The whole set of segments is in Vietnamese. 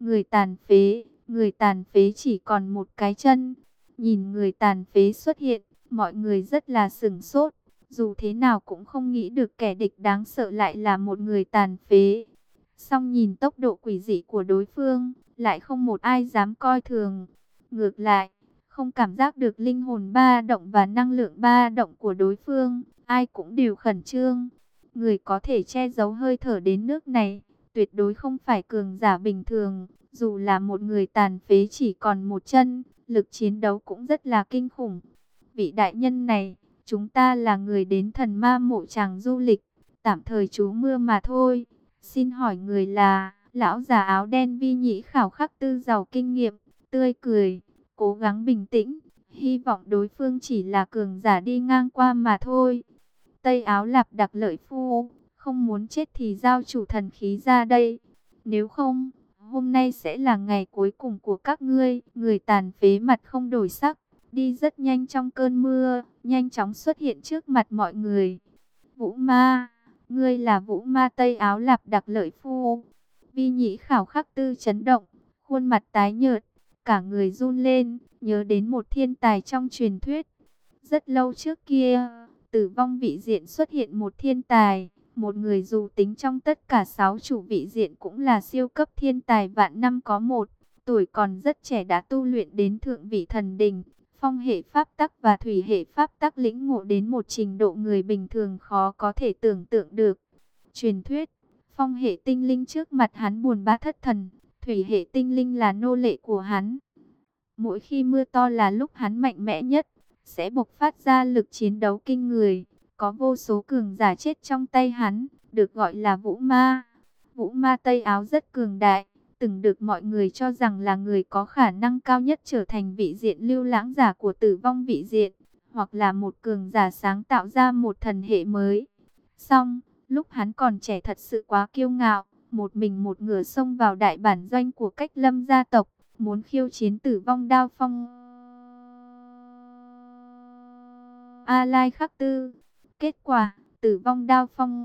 Người tàn phế, người tàn phế chỉ còn một cái chân. Nhìn người tàn phế xuất hiện, mọi người rất là sửng sốt. Dù thế nào cũng không nghĩ được kẻ địch đáng sợ lại là một người tàn phế. song nhìn tốc độ quỷ dị của đối phương, lại không một ai dám coi thường. Ngược lại, không cảm giác được linh hồn ba động và năng lượng ba động của đối phương, ai cũng đều khẩn trương. Người có thể che giấu hơi thở đến nước này, tuyệt đối không phải cường giả bình thường, dù là một người tàn phế chỉ còn một chân, lực chiến đấu cũng rất là kinh khủng. Vị đại nhân này, chúng ta là người đến thần ma mộ tràng du lịch, tạm thời trú mưa mà thôi. Xin hỏi người là, lão già áo đen vi nhĩ khảo khắc tư giàu kinh nghiệm, tươi cười, cố gắng bình tĩnh, hy vọng đối phương chỉ là cường giả đi ngang qua mà thôi. Tây áo lạp đặc lợi phu, không muốn chết thì giao chủ thần khí ra đây, nếu không, hôm nay sẽ là ngày cuối cùng của các ngươi. Người tàn phế mặt không đổi sắc, đi rất nhanh trong cơn mưa, nhanh chóng xuất hiện trước mặt mọi người. Vũ ma, ngươi là vũ ma Tây áo lạp đặc lợi phu. Vi nhĩ khảo khắc tư chấn động, khuôn mặt tái nhợt, cả người run lên, nhớ đến một thiên tài trong truyền thuyết. Rất lâu trước kia, tử vong vị diện xuất hiện một thiên tài, một người dù tính trong tất cả sáu chủ vị diện cũng là siêu cấp thiên tài vạn năm có một, tuổi còn rất trẻ đã tu luyện đến thượng vị thần đình, phong hệ pháp tắc và thủy hệ pháp tắc lĩnh ngộ đến một trình độ người bình thường khó có thể tưởng tượng được. Truyền thuyết, phong hệ tinh linh trước mặt hắn buồn bã thất thần, thủy hệ tinh linh là nô lệ của hắn. Mỗi khi mưa to là lúc hắn mạnh mẽ nhất, sẽ bộc phát ra lực chiến đấu kinh người. Có vô số cường giả chết trong tay hắn, được gọi là vũ ma. Vũ ma Tây Áo rất cường đại, từng được mọi người cho rằng là người có khả năng cao nhất trở thành vị diện lưu lãng giả của tử vong vị diện, hoặc là một cường giả sáng tạo ra một thần hệ mới. Xong, lúc hắn còn trẻ thật sự quá kiêu ngạo, một mình một ngửa xông vào đại bản doanh của cách lâm gia tộc, muốn khiêu chiến tử vong đao phong. A Lai Khắc Tư Kết quả, tử vong đao phong.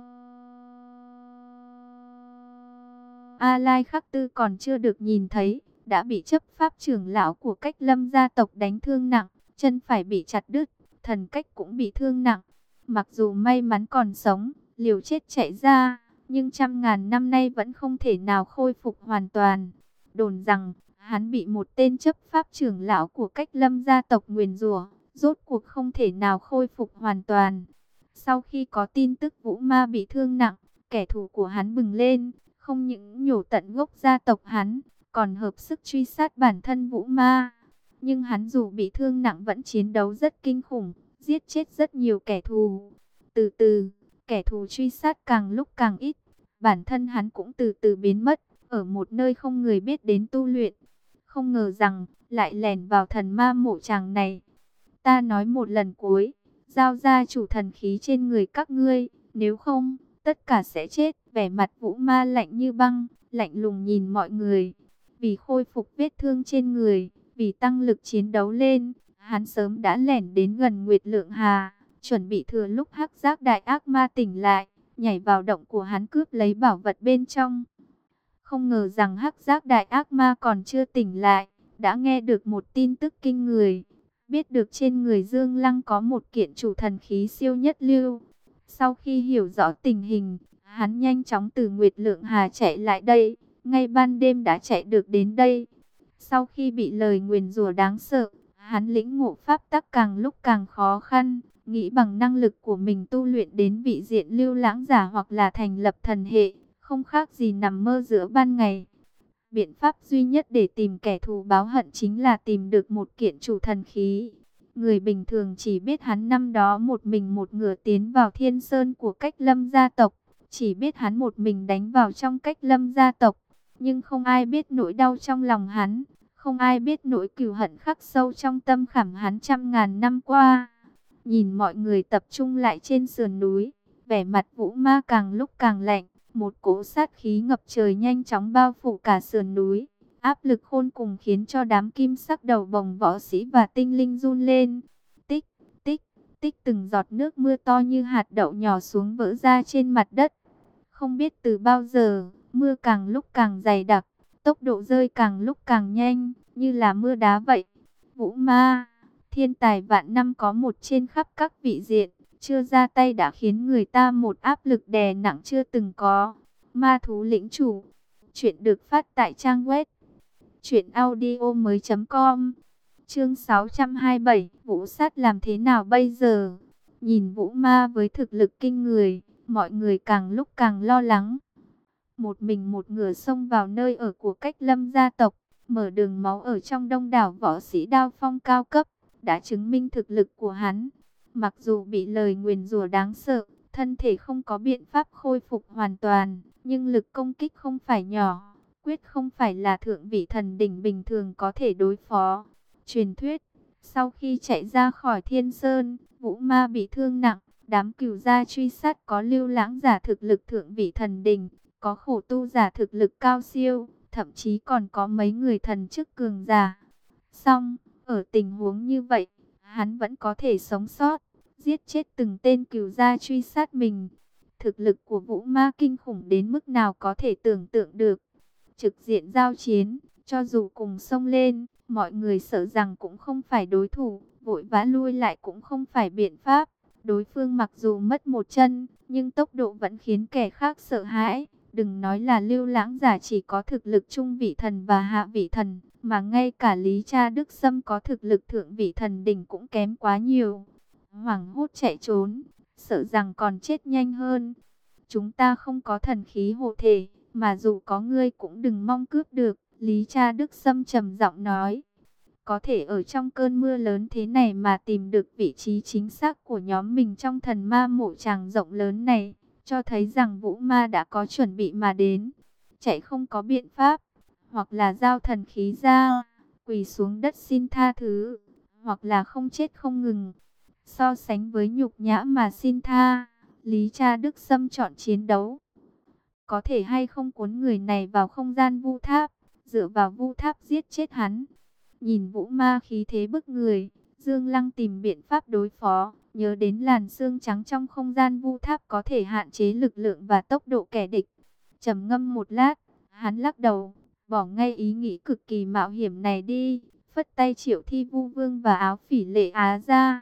A Lai Khắc Tư còn chưa được nhìn thấy, đã bị chấp pháp trưởng lão của cách lâm gia tộc đánh thương nặng, chân phải bị chặt đứt, thần cách cũng bị thương nặng. Mặc dù may mắn còn sống, liều chết chạy ra, nhưng trăm ngàn năm nay vẫn không thể nào khôi phục hoàn toàn. Đồn rằng, hắn bị một tên chấp pháp trưởng lão của cách lâm gia tộc nguyền rủa, rốt cuộc không thể nào khôi phục hoàn toàn. Sau khi có tin tức Vũ Ma bị thương nặng, kẻ thù của hắn bừng lên, không những nhổ tận gốc gia tộc hắn, còn hợp sức truy sát bản thân Vũ Ma. Nhưng hắn dù bị thương nặng vẫn chiến đấu rất kinh khủng, giết chết rất nhiều kẻ thù. Từ từ, kẻ thù truy sát càng lúc càng ít, bản thân hắn cũng từ từ biến mất, ở một nơi không người biết đến tu luyện. Không ngờ rằng, lại lèn vào thần ma mộ chàng này. Ta nói một lần cuối, giao ra chủ thần khí trên người các ngươi, nếu không, tất cả sẽ chết. Vẻ mặt vũ ma lạnh như băng, lạnh lùng nhìn mọi người. Vì khôi phục vết thương trên người, vì tăng lực chiến đấu lên, hắn sớm đã lẻn đến gần Nguyệt Lượng Hà, chuẩn bị thừa lúc hắc giác đại ác ma tỉnh lại, nhảy vào động của hắn cướp lấy bảo vật bên trong. Không ngờ rằng hắc giác đại ác ma còn chưa tỉnh lại, đã nghe được một tin tức kinh người biết được trên người Dương Lăng có một kiện chủ thần khí siêu nhất lưu. Sau khi hiểu rõ tình hình, hắn nhanh chóng từ Nguyệt Lượng Hà chạy lại đây, ngay ban đêm đã chạy được đến đây. Sau khi bị lời nguyền rủa đáng sợ, hắn lĩnh ngộ pháp tắc càng lúc càng khó khăn, nghĩ bằng năng lực của mình tu luyện đến vị diện lưu lãng giả hoặc là thành lập thần hệ, không khác gì nằm mơ giữa ban ngày. Biện pháp duy nhất để tìm kẻ thù báo hận chính là tìm được một kiện chủ thần khí. Người bình thường chỉ biết hắn năm đó một mình một ngựa tiến vào thiên sơn của cách lâm gia tộc. Chỉ biết hắn một mình đánh vào trong cách lâm gia tộc. Nhưng không ai biết nỗi đau trong lòng hắn. Không ai biết nỗi cừu hận khắc sâu trong tâm khảm hắn trăm ngàn năm qua. Nhìn mọi người tập trung lại trên sườn núi. Vẻ mặt vũ ma càng lúc càng lạnh. Một cỗ sát khí ngập trời nhanh chóng bao phủ cả sườn núi. Áp lực khôn cùng khiến cho đám kim sắc đầu bồng võ sĩ và tinh linh run lên. Tích, tích, tích từng giọt nước mưa to như hạt đậu nhỏ xuống vỡ ra trên mặt đất. Không biết từ bao giờ, mưa càng lúc càng dày đặc. tốc độ rơi càng lúc càng nhanh, như là mưa đá vậy. Vũ ma, thiên tài vạn năm có một trên khắp các vị diện, chưa ra tay đã khiến người ta một áp lực đè nặng chưa từng có. Ma thú lĩnh chủ, chuyện được phát tại trang web truyện audio mới .com Chương 627, Vũ sát làm thế nào bây giờ? Nhìn Vũ Ma với thực lực kinh người, mọi người càng lúc càng lo lắng. Một mình một ngửa xông vào nơi ở của cách lâm gia tộc, mở đường máu ở trong đông đảo võ sĩ đao phong cao cấp, đã chứng minh thực lực của hắn. Mặc dù bị lời nguyền rủa đáng sợ, thân thể không có biện pháp khôi phục hoàn toàn, nhưng lực công kích không phải nhỏ, quyết không phải là thượng vị thần đỉnh bình thường có thể đối phó. Truyền thuyết, sau khi chạy ra khỏi thiên sơn, vũ ma bị thương nặng, đám cửu gia truy sát có lưu lãng giả thực lực thượng vị thần đỉnh, có khổ tu giả thực lực cao siêu, thậm chí còn có mấy người thần chức cường giả. Xong, ở tình huống như vậy, hắn vẫn có thể sống sót, giết chết từng tên cừu gia truy sát mình. Thực lực của vũ ma kinh khủng đến mức nào có thể tưởng tượng được. Trực diện giao chiến, cho dù cùng sông lên, mọi người sợ rằng cũng không phải đối thủ, vội vã lui lại cũng không phải biện pháp. Đối phương mặc dù mất một chân, nhưng tốc độ vẫn khiến kẻ khác sợ hãi. Đừng nói là lưu lãng giả chỉ có thực lực trung vị thần và hạ vị thần, mà ngay cả Lý Cha Đức Sâm có thực lực thượng vị thần đỉnh cũng kém quá nhiều. Hoàng hốt chạy trốn, sợ rằng còn chết nhanh hơn. Chúng ta không có thần khí hộ thể, mà dù có ngươi cũng đừng mong cướp được. Lý Cha Đức Sâm trầm giọng nói. Có thể ở trong cơn mưa lớn thế này mà tìm được vị trí chính xác của nhóm mình trong thần ma mộ tràng rộng lớn này, cho thấy rằng vũ ma đã có chuẩn bị mà đến. Chạy không có biện pháp, hoặc là giao thần khí ra, quỳ xuống đất xin tha thứ, hoặc là không chết không ngừng. So sánh với nhục nhã mà xin tha, Lý Cha Đức Sâm chọn chiến đấu. Có thể hay không cuốn người này vào không gian vu tháp, dựa vào vu tháp giết chết hắn. Nhìn vũ ma khí thế bức người, Dương Lăng tìm biện pháp đối phó, nhớ đến làn xương trắng trong không gian vu tháp có thể hạn chế lực lượng và tốc độ kẻ địch. trầm ngâm một lát, hắn lắc đầu, bỏ ngay ý nghĩ cực kỳ mạo hiểm này đi, phất tay triệu thi vu vương và áo phỉ lệ á ra.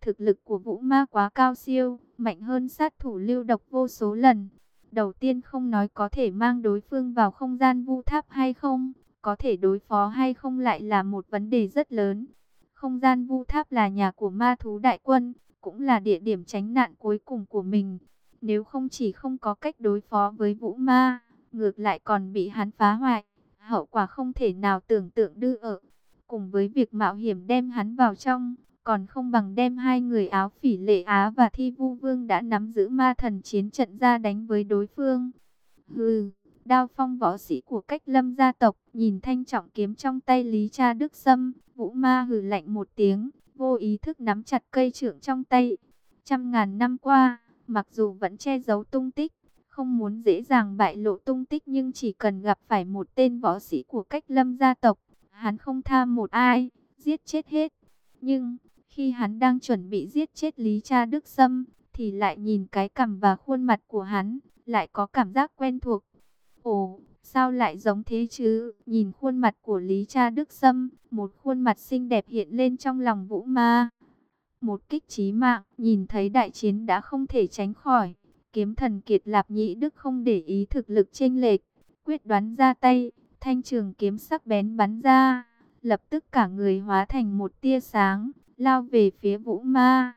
Thực lực của vũ ma quá cao siêu, mạnh hơn sát thủ lưu độc vô số lần. Đầu tiên không nói có thể mang đối phương vào không gian vu tháp hay không, có thể đối phó hay không lại là một vấn đề rất lớn. Không gian vu tháp là nhà của ma thú đại quân, cũng là địa điểm tránh nạn cuối cùng của mình. Nếu không chỉ không có cách đối phó với vũ ma, ngược lại còn bị hắn phá hoại, hậu quả không thể nào tưởng tượng đưa ở. Cùng với việc mạo hiểm đem hắn vào trong, còn không bằng đem hai người áo phỉ lệ Á và Thi Vu Vương đã nắm giữ ma thần chiến trận ra đánh với đối phương. Hừ, đao phong võ sĩ của cách lâm gia tộc, nhìn thanh trọng kiếm trong tay Lý Cha Đức Sâm, vũ ma hừ lạnh một tiếng, vô ý thức nắm chặt cây trượng trong tay. Trăm ngàn năm qua, mặc dù vẫn che giấu tung tích, không muốn dễ dàng bại lộ tung tích nhưng chỉ cần gặp phải một tên võ sĩ của cách lâm gia tộc, hắn không tha một ai, giết chết hết. Nhưng, khi hắn đang chuẩn bị giết chết Lý Cha Đức Sâm, thì lại nhìn cái cằm và khuôn mặt của hắn, lại có cảm giác quen thuộc. Ồ, sao lại giống thế chứ? Nhìn khuôn mặt của Lý Cha Đức Sâm, một khuôn mặt xinh đẹp hiện lên trong lòng Vũ Ma. Một kích trí mạng, nhìn thấy đại chiến đã không thể tránh khỏi. Kiếm thần kiệt lạp nhĩ Đức không để ý thực lực chênh lệch, quyết đoán ra tay, thanh trường kiếm sắc bén bắn ra, lập tức cả người hóa thành một tia sáng, lao về phía Vũ Ma.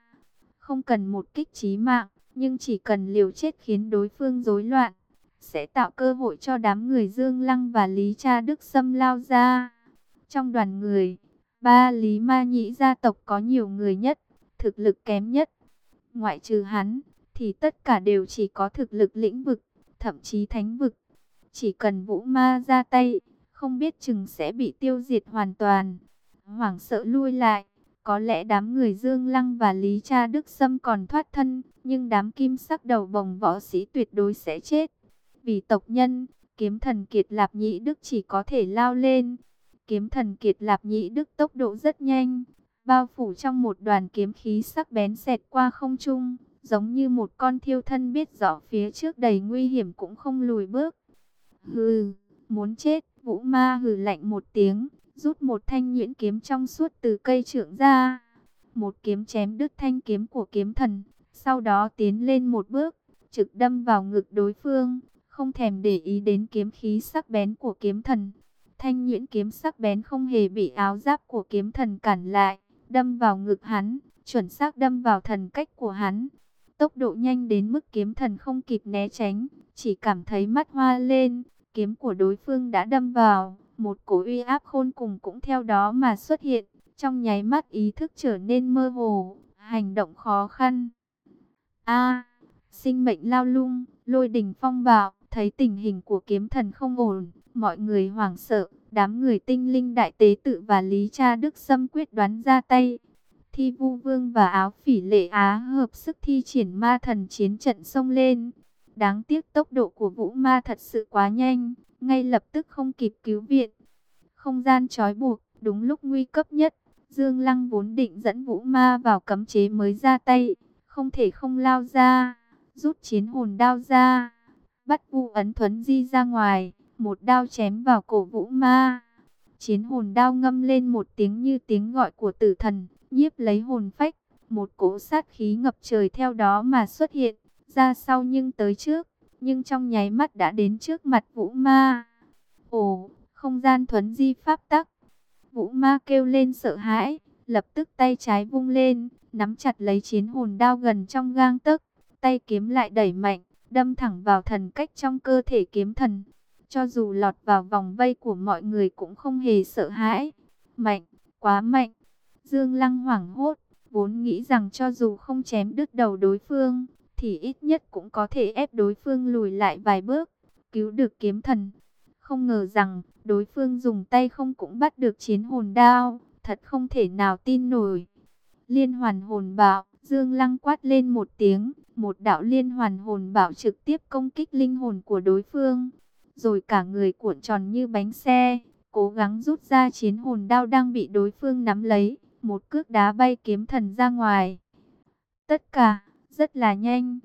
Không cần một kích trí mạng, nhưng chỉ cần liều chết khiến đối phương rối loạn, sẽ tạo cơ hội cho đám người Dương Lăng và Lý Cha Đức Sâm lao ra. Trong đoàn người, ba Lý Ma Nhĩ gia tộc có nhiều người nhất, thực lực kém nhất. Ngoại trừ hắn, thì tất cả đều chỉ có thực lực lĩnh vực, thậm chí thánh vực. Chỉ cần Vũ Ma ra tay, không biết chừng sẽ bị tiêu diệt hoàn toàn. Hoảng sợ lui lại. Có lẽ đám người Dương Lăng và Lý Cha Đức Sâm còn thoát thân, nhưng đám kim sắc đầu bồng võ sĩ tuyệt đối sẽ chết. Vì tộc nhân, kiếm thần Kiệt Lạp nhị Đức chỉ có thể lao lên. Kiếm thần Kiệt Lạp nhị Đức tốc độ rất nhanh, bao phủ trong một đoàn kiếm khí sắc bén xẹt qua không trung, giống như một con thiêu thân biết rõ phía trước đầy nguy hiểm cũng không lùi bước. Hừ, muốn chết, Vũ ma hừ lạnh một tiếng, rút một thanh nhuyễn kiếm trong suốt từ cây trượng ra. Một kiếm chém đứt thanh kiếm của kiếm thần, sau đó tiến lên một bước, trực đâm vào ngực đối phương, không thèm để ý đến kiếm khí sắc bén của kiếm thần. Thanh nhuyễn kiếm sắc bén không hề bị áo giáp của kiếm thần cản lại, đâm vào ngực hắn, chuẩn xác đâm vào thần cách của hắn. Tốc độ nhanh đến mức kiếm thần không kịp né tránh, chỉ cảm thấy mắt hoa lên, kiếm của đối phương đã đâm vào, một cổ uy áp khôn cùng cũng theo đó mà xuất hiện, trong nháy mắt ý thức trở nên mơ hồ, hành động khó khăn. A, sinh mệnh lao lung, lôi đình phong bạo, thấy tình hình của kiếm thần không ổn, mọi người hoảng sợ, đám người tinh linh đại tế tự và Lý Cha Đức Sâm quyết đoán ra tay. Thi Vu Vương và áo phỉ lệ Á hợp sức thi triển ma thần chiến trận sông lên. Đáng tiếc tốc độ của Vũ Ma thật sự quá nhanh, ngay lập tức không kịp cứu viện. Không gian trói buộc, đúng lúc nguy cấp nhất, Dương Lăng vốn định dẫn Vũ Ma vào cấm chế mới ra tay, không thể không lao ra, rút chiến hồn đao ra, bắt Vu Ấn Thuấn Di ra ngoài, một đao chém vào cổ Vũ Ma. Chiến hồn đao ngâm lên một tiếng như tiếng gọi của tử thần, nhiếp lấy hồn phách, một cỗ sát khí ngập trời theo đó mà xuất hiện, ra sau nhưng tới trước, nhưng trong nháy mắt đã đến trước mặt Vũ Ma. Ồ, không gian thuấn di pháp tắc. Vũ Ma kêu lên sợ hãi, lập tức tay trái vung lên, nắm chặt lấy chiến hồn đao gần trong gang tấc, tay kiếm lại đẩy mạnh, đâm thẳng vào thần cách trong cơ thể kiếm thần. Cho dù lọt vào vòng vây của mọi người cũng không hề sợ hãi. Mạnh, quá mạnh. Dương Lăng hoảng hốt, vốn nghĩ rằng cho dù không chém đứt đầu đối phương, thì ít nhất cũng có thể ép đối phương lùi lại vài bước, cứu được kiếm thần. Không ngờ rằng, đối phương dùng tay không cũng bắt được chiến hồn đao, thật không thể nào tin nổi. Liên hoàn hồn bạo, Dương Lăng quát lên một tiếng, một đạo liên hoàn hồn bạo trực tiếp công kích linh hồn của đối phương. Rồi cả người cuộn tròn như bánh xe, cố gắng rút ra chiến hồn đao đang bị đối phương nắm lấy, một cước đá bay kiếm thần ra ngoài. Tất cả, rất là nhanh.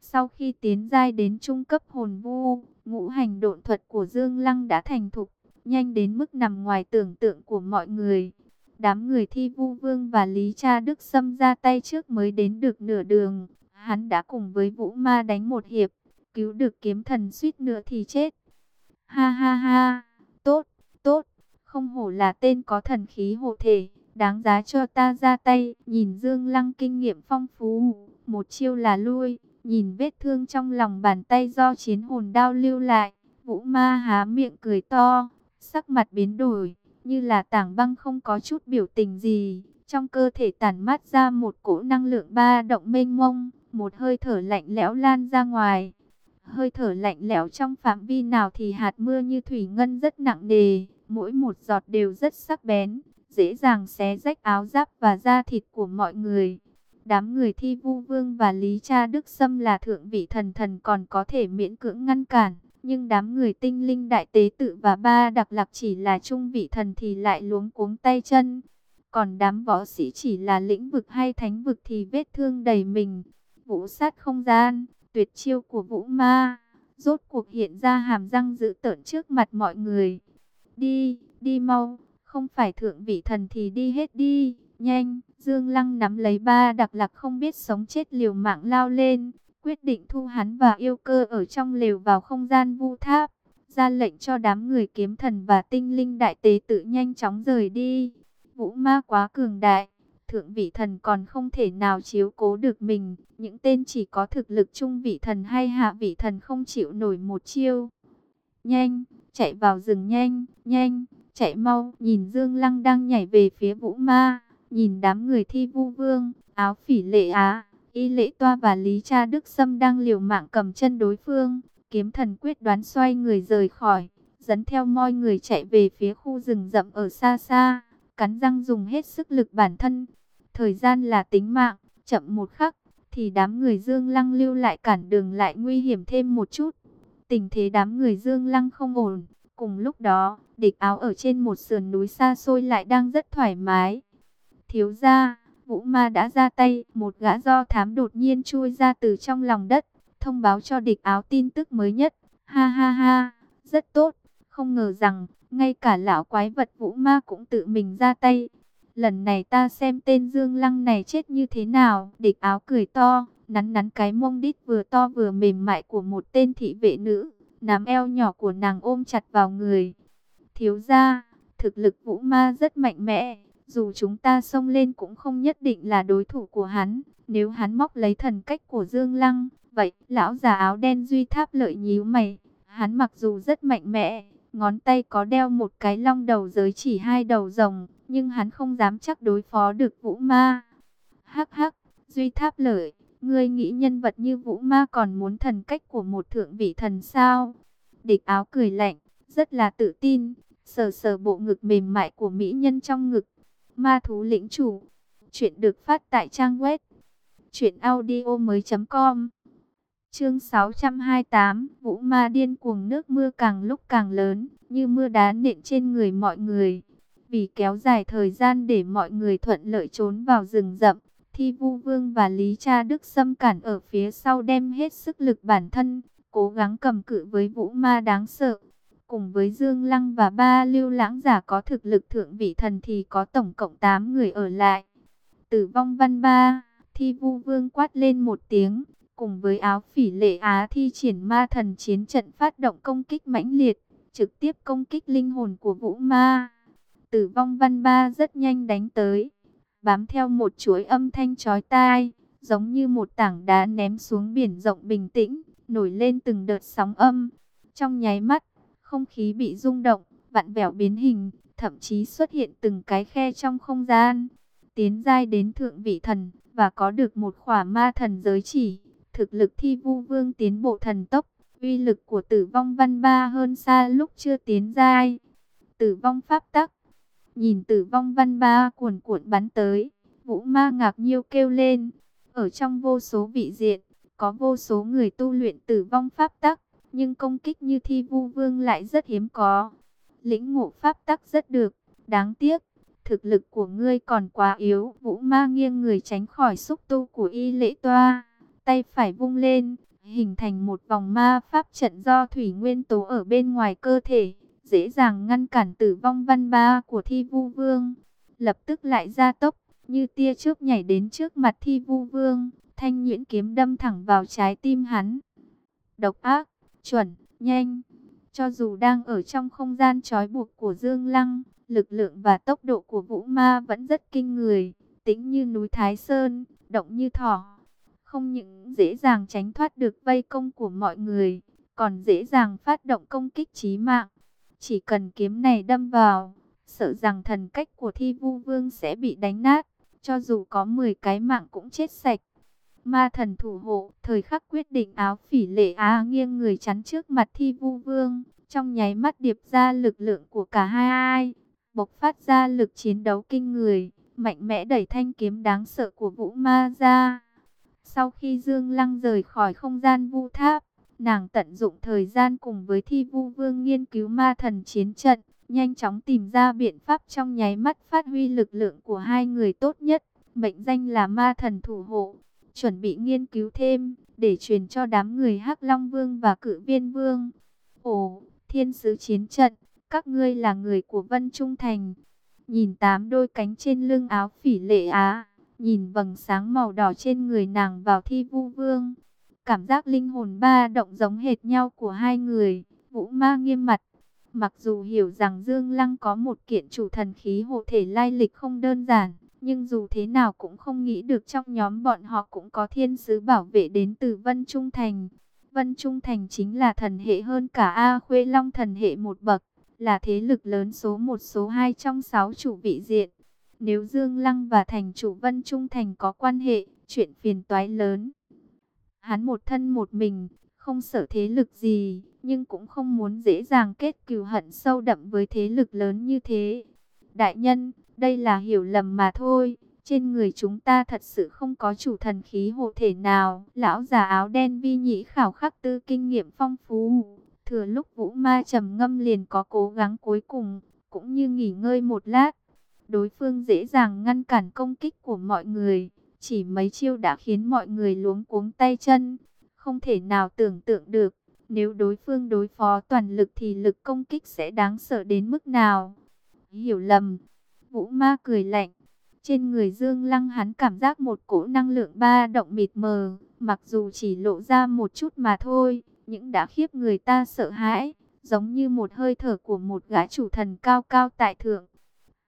Sau khi tiến giai đến trung cấp hồn vu, ngũ hành độn thuật của Dương Lăng đã thành thục, nhanh đến mức nằm ngoài tưởng tượng của mọi người. Đám người thi vu vương và Lý Cha Đức Sâm ra tay trước mới đến được nửa đường. Hắn đã cùng với Vũ Ma đánh một hiệp, cứu được kiếm thần suýt nữa thì chết. Ha ha ha, tốt, tốt, không hổ là tên có thần khí hộ thể, đáng giá cho ta ra tay. Nhìn Dương Lăng kinh nghiệm phong phú, một chiêu là lui, nhìn vết thương trong lòng bàn tay do chiến hồn đao lưu lại. Vũ ma há miệng cười to, sắc mặt biến đổi, như là tảng băng không có chút biểu tình gì. Trong cơ thể tản mát ra một cỗ năng lượng ba động mênh mông, một hơi thở lạnh lẽo lan ra ngoài. Hơi thở lạnh lẽo trong phạm vi nào thì hạt mưa như thủy ngân rất nặng nề, mỗi một giọt đều rất sắc bén, dễ dàng xé rách áo giáp và da thịt của mọi người. Đám người thi vu vương và Lý Cha Đức Sâm là thượng vị thần thần còn có thể miễn cưỡng ngăn cản. Nhưng đám người tinh linh đại tế tự và ba đặc lạc chỉ là trung vị thần thì lại luống cuống tay chân. Còn đám võ sĩ chỉ là lĩnh vực hay thánh vực thì vết thương đầy mình. Vũ sát không gian, tuyệt chiêu của vũ ma. Rốt cuộc hiện ra hàm răng dữ tợn trước mặt mọi người. Đi, đi mau, không phải thượng vị thần thì đi hết đi, nhanh. Dương Lăng nắm lấy ba đặc lạc không biết sống chết liều mạng lao lên, quyết định thu hắn và yêu cơ ở trong lều vào không gian vu tháp, ra lệnh cho đám người kiếm thần và tinh linh đại tế tự nhanh chóng rời đi. Vũ ma quá cường đại, thượng vị thần còn không thể nào chiếu cố được mình, những tên chỉ có thực lực trung vị thần hay hạ vị thần không chịu nổi một chiêu. Nhanh, chạy vào rừng nhanh, nhanh, chạy mau, nhìn Dương Lăng đang nhảy về phía Vũ Ma Nhìn đám người thi vu vương, áo phỉ lệ á, y lễ toa và lý cha Đức Sâm đang liều mạng cầm chân đối phương. Kiếm thần quyết đoán xoay người rời khỏi, dẫn theo mọi người chạy về phía khu rừng rậm ở xa xa, cắn răng dùng hết sức lực bản thân. Thời gian là tính mạng, chậm một khắc, thì đám người Dương Lăng lưu lại cản đường lại nguy hiểm thêm một chút. Tình thế đám người Dương Lăng không ổn, cùng lúc đó, địch áo ở trên một sườn núi xa xôi lại đang rất thoải mái. Thiếu gia, Vũ Ma đã ra tay, một gã do thám đột nhiên chui ra từ trong lòng đất, thông báo cho địch áo tin tức mới nhất. Ha ha ha, rất tốt, không ngờ rằng ngay cả lão quái vật vũ ma cũng tự mình ra tay. Lần này ta xem tên Dương Lăng này chết như thế nào. Địch áo cười to, nắn nắn cái mông đít vừa to vừa mềm mại của một tên thị vệ nữ. Nắm eo nhỏ của nàng ôm chặt vào người. Thiếu ra, thực lực vũ ma rất mạnh mẽ. Dù chúng ta xông lên cũng không nhất định là đối thủ của hắn. Nếu hắn móc lấy thần cách của Dương Lăng, vậy lão già áo đen duy tháp lợi nhíu mày. Hắn mặc dù rất mạnh mẽ, ngón tay có đeo một cái long đầu giới chỉ hai đầu rồng, nhưng hắn không dám chắc đối phó được vũ ma. Hắc hắc, duy tháp lợi, ngươi nghĩ nhân vật như vũ ma còn muốn thần cách của một thượng vị thần sao? Địch áo cười lạnh, rất là tự tin, sờ sờ bộ ngực mềm mại của mỹ nhân trong ngực. Ma thú lĩnh chủ, chuyện được phát tại trang web truyệnaudiomoi.com. Chương 628, Vũ Ma điên cuồng nước mưa càng lúc càng lớn, như mưa đá nện trên người mọi người. Vì kéo dài thời gian để mọi người thuận lợi trốn vào rừng rậm, Thi Vu Vương và Lý Cha Đức xâm cản ở phía sau đem hết sức lực bản thân, cố gắng cầm cự với Vũ Ma đáng sợ. Cùng với Dương Lăng và ba lưu lãng giả có thực lực thượng vị thần thì có tổng cộng 8 người ở lại. Tử vong văn ba, Thi Vu Vương quát lên một tiếng, cùng với áo phỉ lệ Á thi triển ma thần chiến trận phát động công kích mãnh liệt, trực tiếp công kích linh hồn của Vũ Ma. Tử vong văn ba rất nhanh đánh tới, bám theo một chuỗi âm thanh chói tai, giống như một tảng đá ném xuống biển rộng bình tĩnh, nổi lên từng đợt sóng âm. Trong nháy mắt, không khí bị rung động, vặn vẹo biến hình, thậm chí xuất hiện từng cái khe trong không gian. Tiến giai đến thượng vị thần và có được một khỏa ma thần giới chỉ thực lực thi vu vương tiến bộ thần tốc, uy lực của tử vong văn ba hơn xa lúc chưa tiến giai. Tử vong pháp tắc, nhìn tử vong văn ba cuồn cuộn bắn tới, vũ ma ngạc nhiêu kêu lên, ở trong vô số vị diện, có vô số người tu luyện tử vong pháp tắc, nhưng công kích như thi vu vương lại rất hiếm có. Lĩnh ngộ pháp tắc rất được, đáng tiếc, thực lực của ngươi còn quá yếu. Vũ ma nghiêng người tránh khỏi xúc tu của y lễ toa tay phải vung lên, hình thành một vòng ma pháp trận do thủy nguyên tố ở bên ngoài cơ thể, dễ dàng ngăn cản tử vong văn ba của thi vu vương. Lập tức lại ra tốc, như tia chớp nhảy đến trước mặt thi vu vương, thanh nhuyễn kiếm đâm thẳng vào trái tim hắn. Độc ác, chuẩn, nhanh. Cho dù đang ở trong không gian trói buộc của Dương Lăng, lực lượng và tốc độ của Vũ Ma vẫn rất kinh người, tĩnh như núi Thái Sơn, động như thỏ không những dễ dàng tránh thoát được vây công của mọi người, còn dễ dàng phát động công kích chí mạng. Chỉ cần kiếm này đâm vào, sợ rằng thần cách của thi vu vương sẽ bị đánh nát, cho dù có 10 cái mạng cũng chết sạch. Ma thần thủ hộ, thời khắc quyết định áo phỉ lệ á nghiêng người chắn trước mặt thi vu vương, trong nháy mắt điệp ra lực lượng của cả hai ai, bộc phát ra lực chiến đấu kinh người, mạnh mẽ đẩy thanh kiếm đáng sợ của vũ ma ra. Sau khi Dương Lăng rời khỏi không gian vu tháp, nàng tận dụng thời gian cùng với thi vu vương nghiên cứu ma thần chiến trận, nhanh chóng tìm ra biện pháp trong nháy mắt phát huy lực lượng của hai người tốt nhất, mệnh danh là ma thần thủ hộ, chuẩn bị nghiên cứu thêm, để truyền cho đám người hắc Long Vương và cử viên Vương. Ồ, thiên sứ chiến trận, các ngươi là người của Vân Trung Thành. Nhìn tám đôi cánh trên lưng áo phỉ lệ á, nhìn vầng sáng màu đỏ trên người nàng vào thi vu vương. Cảm giác linh hồn ba động giống hệt nhau của hai người, vũ ma nghiêm mặt. Mặc dù hiểu rằng Dương Lăng có một kiện chủ thần khí hộ thể lai lịch không đơn giản, nhưng dù thế nào cũng không nghĩ được trong nhóm bọn họ cũng có thiên sứ bảo vệ đến từ Vân Trung Thành. Vân Trung Thành chính là thần hệ hơn cả A Khuê Long thần hệ một bậc, là thế lực lớn số một số 2 trong 6 chủ vị diện. Nếu Dương Lăng và thành chủ Vân Trung Thành có quan hệ, chuyện phiền toái lớn. Hắn một thân một mình, không sợ thế lực gì, nhưng cũng không muốn dễ dàng kết cừu hận sâu đậm với thế lực lớn như thế. Đại nhân, đây là hiểu lầm mà thôi. Trên người chúng ta thật sự không có chủ thần khí hộ thể nào. Lão già áo đen vi nhĩ khảo khắc tư kinh nghiệm phong phú. Thừa lúc vũ ma trầm ngâm liền có cố gắng cuối cùng, cũng như nghỉ ngơi một lát đối phương dễ dàng ngăn cản công kích của mọi người. Chỉ mấy chiêu đã khiến mọi người luống cuống tay chân. Không thể nào tưởng tượng được, Nếu đối phương đối phó toàn lực thì lực công kích sẽ đáng sợ đến mức nào? Hiểu lầm. Vũ ma cười lạnh. Trên người Dương Lăng hắn cảm giác một cỗ năng lượng ba động mịt mờ. Mặc dù chỉ lộ ra một chút mà thôi. Nhưng đã khiếp người ta sợ hãi. Giống như một hơi thở của một gã chủ thần cao cao tại thượng.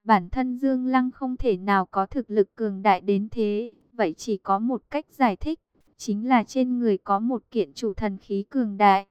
Bản thân Dương Lăng không thể nào có thực lực cường đại đến thế. Vậy chỉ có một cách giải thích. Chính là trên người có một kiện chủ thần khí cường đại.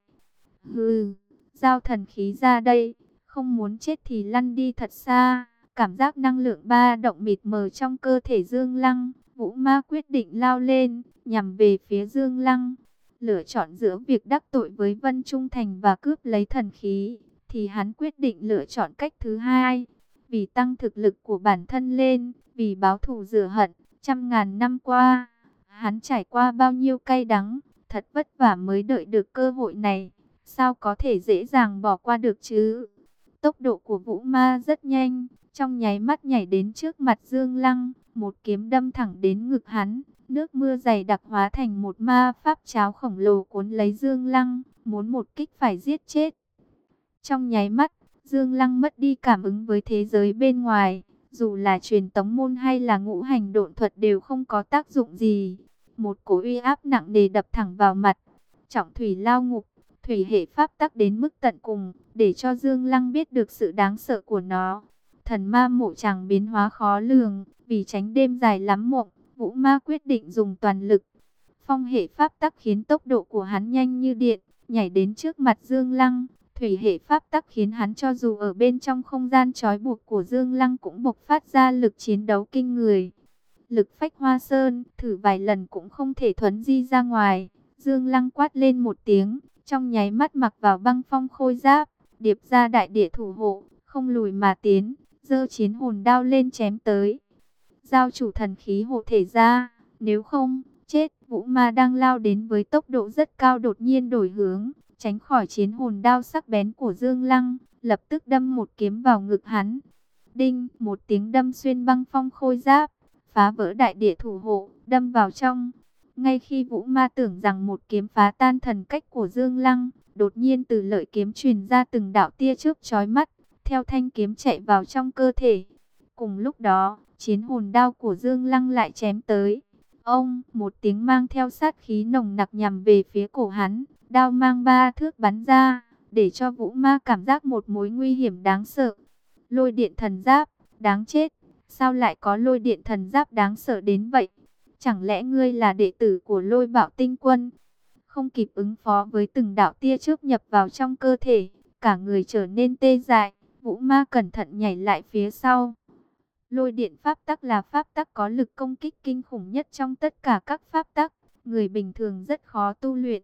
Hừ, giao thần khí ra đây, không muốn chết thì lăn đi thật xa. Cảm giác năng lượng ba động mịt mờ trong cơ thể Dương Lăng, Vũ Ma quyết định lao lên, nhằm về phía Dương Lăng. Lựa chọn giữa việc đắc tội với Vân Trung Thành và cướp lấy thần khí, thì hắn quyết định lựa chọn cách thứ hai. Vì tăng thực lực của bản thân lên, vì báo thù rửa hận, trăm ngàn năm qua, hắn trải qua bao nhiêu cay đắng, thật vất vả mới đợi được cơ hội này. Sao có thể dễ dàng bỏ qua được chứ? Tốc độ của Vũ Ma rất nhanh, trong nháy mắt nhảy đến trước mặt Dương Lăng, một kiếm đâm thẳng đến ngực hắn. Nước mưa dày đặc hóa thành một ma pháp cháo khổng lồ cuốn lấy Dương Lăng, muốn một kích phải giết chết. Trong nháy mắt, Dương Lăng mất đi cảm ứng với thế giới bên ngoài, dù là truyền tống môn hay là ngũ hành độn thuật đều không có tác dụng gì. Một cổ uy áp nặng nề đập thẳng vào mặt, trọng thủy lao ngục, thủy hệ pháp tắc đến mức tận cùng, để cho Dương Lăng biết được sự đáng sợ của nó. Thần ma mộ chàng biến hóa khó lường, vì tránh đêm dài lắm mộng, Vũ Ma quyết định dùng toàn lực. Phong hệ pháp tắc khiến tốc độ của hắn nhanh như điện, nhảy đến trước mặt Dương Lăng. Thủy hệ pháp tắc khiến hắn cho dù ở bên trong không gian trói buộc của Dương Lăng cũng bộc phát ra lực chiến đấu kinh người. Lực phách hoa sơn, thử vài lần cũng không thể thuấn di ra ngoài. Dương Lăng quát lên một tiếng, trong nháy mắt mặc vào băng phong khôi giáp, điệp ra đại địa thủ hộ, không lùi mà tiến, dơ chiến hồn đao lên chém tới. Giao chủ thần khí hộ thể ra, nếu không, chết, vũ ma đang lao đến với tốc độ rất cao đột nhiên đổi hướng, tránh khỏi chiến hồn đao sắc bén của Dương Lăng, lập tức đâm một kiếm vào ngực hắn. Đinh, một tiếng đâm xuyên băng phong khôi giáp, phá vỡ đại địa thủ hộ, đâm vào trong. Ngay khi Vũ Ma tưởng rằng một kiếm phá tan thần cách của Dương Lăng, đột nhiên từ lợi kiếm truyền ra từng đạo tia chớp chói mắt, theo thanh kiếm chạy vào trong cơ thể. Cùng lúc đó, chiến hồn đao của Dương Lăng lại chém tới. Ông, một tiếng mang theo sát khí nồng nặc nhằm về phía cổ hắn, đao mang ba thước bắn ra, để cho Vũ Ma cảm giác một mối nguy hiểm đáng sợ. Lôi điện thần giáp, đáng chết, sao lại có lôi điện thần giáp đáng sợ đến vậy? Chẳng lẽ ngươi là đệ tử của lôi bạo tinh quân? Không kịp ứng phó với từng đạo tia trước nhập vào trong cơ thể, cả người trở nên tê dại, vũ ma cẩn thận nhảy lại phía sau. Lôi điện pháp tắc là pháp tắc có lực công kích kinh khủng nhất trong tất cả các pháp tắc, người bình thường rất khó tu luyện.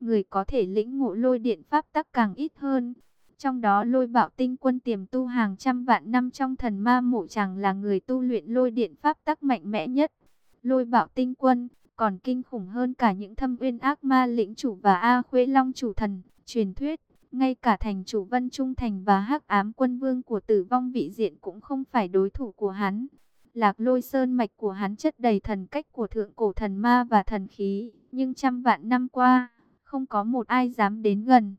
Người có thể lĩnh ngộ lôi điện pháp tắc càng ít hơn. Trong đó lôi bạo tinh quân tiềm tu hàng trăm vạn năm trong thần ma mộ chàng là người tu luyện lôi điện pháp tắc mạnh mẽ nhất lôi bạo tinh quân, còn kinh khủng hơn cả những thâm uyên ác ma lĩnh chủ và A Khuế Long chủ thần, truyền thuyết. Ngay cả thành chủ Vân Trung Thành và hắc ám quân vương của tử vong vị diện cũng không phải đối thủ của hắn. Lạc lôi sơn mạch của hắn chất đầy thần cách của thượng cổ thần ma và thần khí, nhưng trăm vạn năm qua, không có một ai dám đến gần.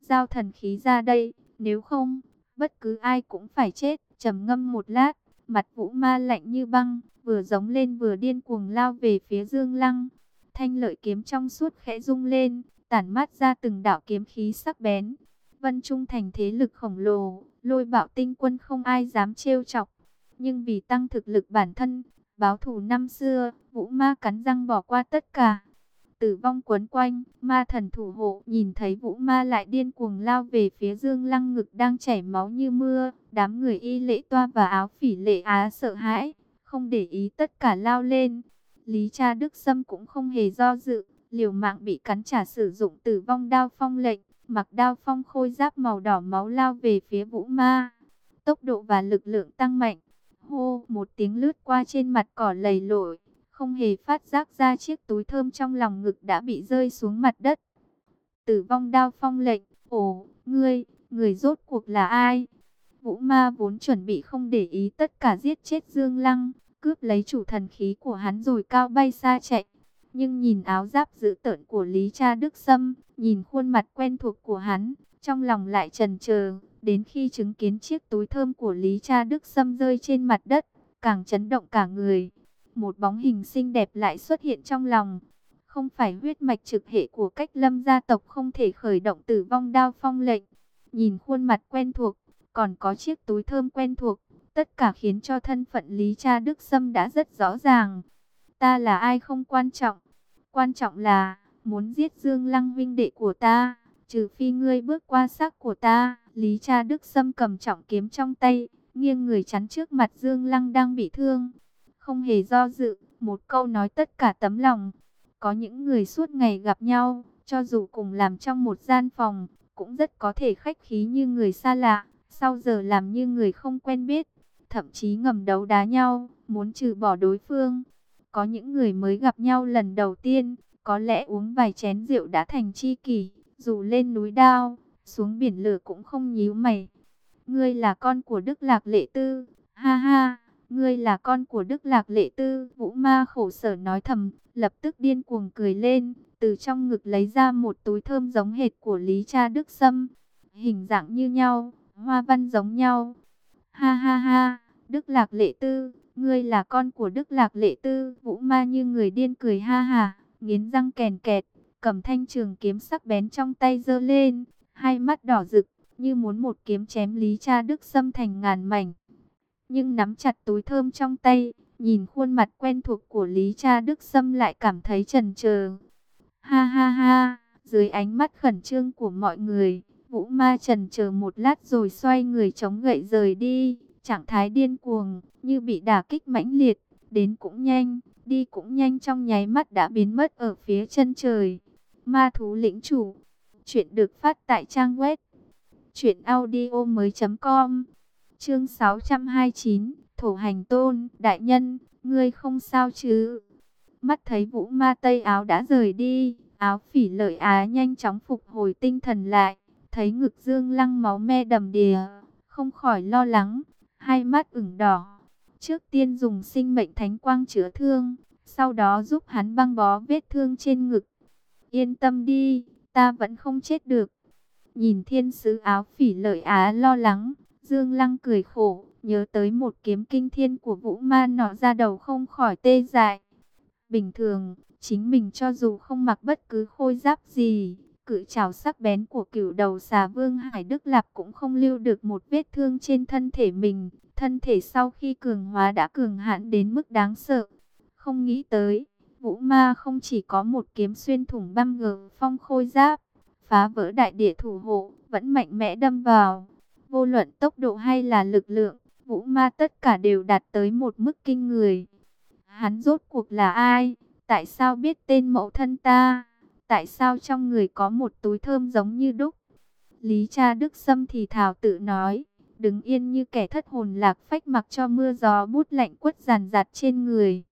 Giao thần khí ra đây, nếu không, bất cứ ai cũng phải chết. trầm ngâm một lát, mặt vũ ma lạnh như băng, vừa giống lên vừa điên cuồng lao về phía Dương Lăng. Thanh lợi kiếm trong suốt khẽ rung lên, tản mát ra từng đạo kiếm khí sắc bén. Vân Trung thành thế lực khổng lồ, lôi bạo tinh quân không ai dám trêu chọc. Nhưng vì tăng thực lực bản thân, báo thù năm xưa, vũ ma cắn răng bỏ qua tất cả. Tử vong quấn quanh, ma thần thủ hộ nhìn thấy vũ ma lại điên cuồng lao về phía dương lăng ngực đang chảy máu như mưa. Đám người y lễ toa và áo phỉ lệ á sợ hãi, không để ý tất cả lao lên. Lý cha Đức Sâm cũng không hề do dự, liều mạng bị cắn trả sử dụng tử vong đao phong lệnh, mặc đao phong khôi giáp màu đỏ máu lao về phía vũ ma. Tốc độ và lực lượng tăng mạnh, hô một tiếng lướt qua trên mặt cỏ lầy lội, không hề phát giác ra chiếc túi thơm trong lòng ngực đã bị rơi xuống mặt đất. Tử vong đao phong lệnh, ồ, ngươi, người rốt cuộc là ai? Vũ ma vốn chuẩn bị không để ý tất cả giết chết Dương Lăng, cướp lấy chủ thần khí của hắn rồi cao bay xa chạy. Nhưng nhìn áo giáp dữ tợn của Lý Cha Đức Sâm, nhìn khuôn mặt quen thuộc của hắn, trong lòng lại trần chờ đến khi chứng kiến chiếc túi thơm của Lý Cha Đức Sâm rơi trên mặt đất, càng chấn động cả người. Một bóng hình xinh đẹp lại xuất hiện trong lòng. Không phải huyết mạch trực hệ của cách lâm gia tộc không thể khởi động tử vong đao phong lệnh. Nhìn khuôn mặt quen thuộc, còn có chiếc túi thơm quen thuộc, tất cả khiến cho thân phận Lý Cha Đức Sâm đã rất rõ ràng. Ta là ai không quan trọng, quan trọng là muốn giết Dương Lăng vinh đệ của ta, trừ phi ngươi bước qua xác của ta. Lý Cha Đức Sâm cầm trọng kiếm trong tay, nghiêng người chắn trước mặt Dương Lăng đang bị thương. Không hề do dự, một câu nói tất cả tấm lòng. Có những người suốt ngày gặp nhau, cho dù cùng làm trong một gian phòng, cũng rất có thể khách khí như người xa lạ, sau giờ làm như người không quen biết, thậm chí ngầm đấu đá nhau, muốn trừ bỏ đối phương. Có những người mới gặp nhau lần đầu tiên, có lẽ uống vài chén rượu đã thành chi kỷ, dù lên núi đao, xuống biển lửa cũng không nhíu mày. Ngươi là con của Đức Lạc Lệ Tư, ha ha, ngươi là con của Đức Lạc Lệ Tư. Vũ ma khổ sở nói thầm, lập tức điên cuồng cười lên, từ trong ngực lấy ra một túi thơm giống hệt của Lý Cha Đức Sâm, hình dạng như nhau, hoa văn giống nhau. Ha ha ha, Đức Lạc Lệ Tư, ngươi là con của Đức Lạc Lệ Tư. Vũ ma như người điên cười ha ha, nghiến răng kèn kẹt, cầm thanh trường kiếm sắc bén trong tay giơ lên, hai mắt đỏ rực, như muốn một kiếm chém Lý Cha Đức Sâm thành ngàn mảnh. Nhưng nắm chặt túi thơm trong tay, nhìn khuôn mặt quen thuộc của Lý Cha Đức Sâm lại cảm thấy chần chờ. Ha ha ha, dưới ánh mắt khẩn trương của mọi người, Vũ Ma trần chờ một lát rồi xoay người chống gậy rời đi, trạng thái điên cuồng, như bị đả kích mãnh liệt, đến cũng nhanh, đi cũng nhanh trong nháy mắt đã biến mất ở phía chân trời. Ma thú lĩnh chủ Chuyện được phát tại trang web truyệnaudiomoi.com. Chương 629, Thổ Hành Tôn, đại nhân, ngươi không sao chứ? Mắt thấy Vũ Ma Tây áo đã rời đi, áo phỉ lợi á nhanh chóng phục hồi tinh thần lại, thấy ngực Dương Lăng máu me đầm đìa, không khỏi lo lắng, hai mắt ửng đỏ. Trước tiên dùng sinh mệnh thánh quang chữa thương, sau đó giúp hắn băng bó vết thương trên ngực. Yên tâm đi, ta vẫn không chết được. Nhìn thiên sứ áo phỉ lợi á lo lắng, Dương Lăng cười khổ, nhớ tới một kiếm kinh thiên của vũ ma nọ ra đầu không khỏi tê dại. Bình thường, chính mình cho dù không mặc bất cứ khôi giáp gì, cự trào sắc bén của cửu đầu xà vương Hải Đức Lạp cũng không lưu được một vết thương trên thân thể mình. Thân thể sau khi cường hóa đã cường hạn đến mức đáng sợ. Không nghĩ tới, Vũ Ma không chỉ có một kiếm xuyên thủng băm gờ phong khôi giáp, phá vỡ đại địa thủ hộ, vẫn mạnh mẽ đâm vào. Vô luận tốc độ hay là lực lượng, Vũ Ma tất cả đều đạt tới một mức kinh người. Hắn rốt cuộc là ai? Tại sao biết tên mẫu thân ta? Tại sao trong người có một túi thơm giống như đúc? Lý cha Đức Sâm thì thảo tự nói, đứng yên như kẻ thất hồn lạc phách mặc cho mưa gió bút lạnh quất giàn giặt trên người.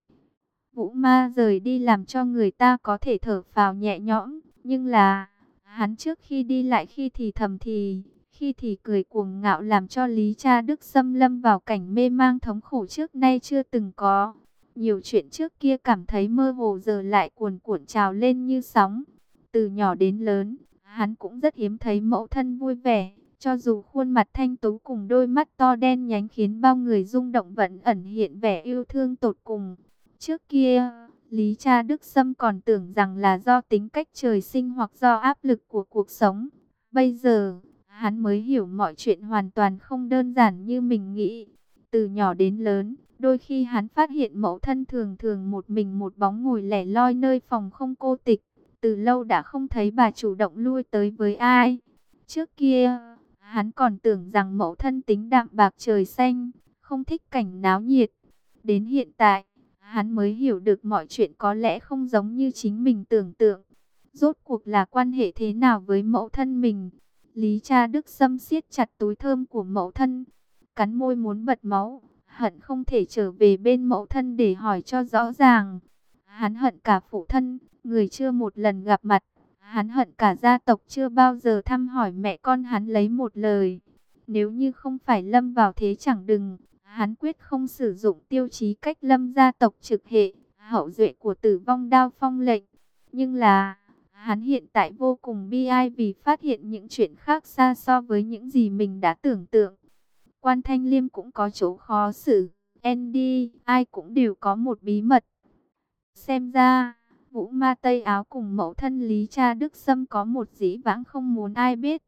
Vũ ma rời đi làm cho người ta có thể thở phào nhẹ nhõm, nhưng là, hắn trước khi đi lại khi thì thầm thì, khi thì cười cuồng ngạo làm cho Lý Cha Đức xâm lâm vào cảnh mê mang thống khổ trước nay chưa từng có. Nhiều chuyện trước kia cảm thấy mơ hồ giờ lại cuồn cuộn trào lên như sóng. Từ nhỏ đến lớn, hắn cũng rất hiếm thấy mẫu thân vui vẻ, cho dù khuôn mặt thanh tú cùng đôi mắt to đen nhánh khiến bao người rung động vẫn ẩn hiện vẻ yêu thương tột cùng. Trước kia, Lý Cha Đức Sâm còn tưởng rằng là do tính cách trời sinh hoặc do áp lực của cuộc sống. Bây giờ, hắn mới hiểu mọi chuyện hoàn toàn không đơn giản như mình nghĩ. Từ nhỏ đến lớn, đôi khi hắn phát hiện mẫu thân thường thường một mình một bóng ngồi lẻ loi nơi phòng không cô tịch. Từ lâu đã không thấy bà chủ động lui tới với ai. Trước kia, hắn còn tưởng rằng mẫu thân tính đạm bạc trời xanh, không thích cảnh náo nhiệt. Đến hiện tại, hắn mới hiểu được mọi chuyện có lẽ không giống như chính mình tưởng tượng. Rốt cuộc là quan hệ thế nào với mẫu thân mình? Lý cha Đức Sâm siết chặt túi thơm của mẫu thân, cắn môi muốn bật máu, hận không thể trở về bên mẫu thân để hỏi cho rõ ràng. Hắn hận cả phụ thân, người chưa một lần gặp mặt. Hắn hận cả gia tộc chưa bao giờ thăm hỏi mẹ con hắn lấy một lời. Nếu như không phải lâm vào thế chẳng đừng, hắn quyết không sử dụng tiêu chí cách lâm gia tộc trực hệ. hậu duệ của tử vong đao phong lệnh. Nhưng là, hắn hiện tại vô cùng bi ai vì phát hiện những chuyện khác xa so với những gì mình đã tưởng tượng. Quan Thanh Liêm cũng có chỗ khó xử, Andy, ai cũng đều có một bí mật. Xem ra, Vũ Ma Tây Áo cùng mẫu thân Lý Cha Đức Sâm có một dĩ vãng không muốn ai biết.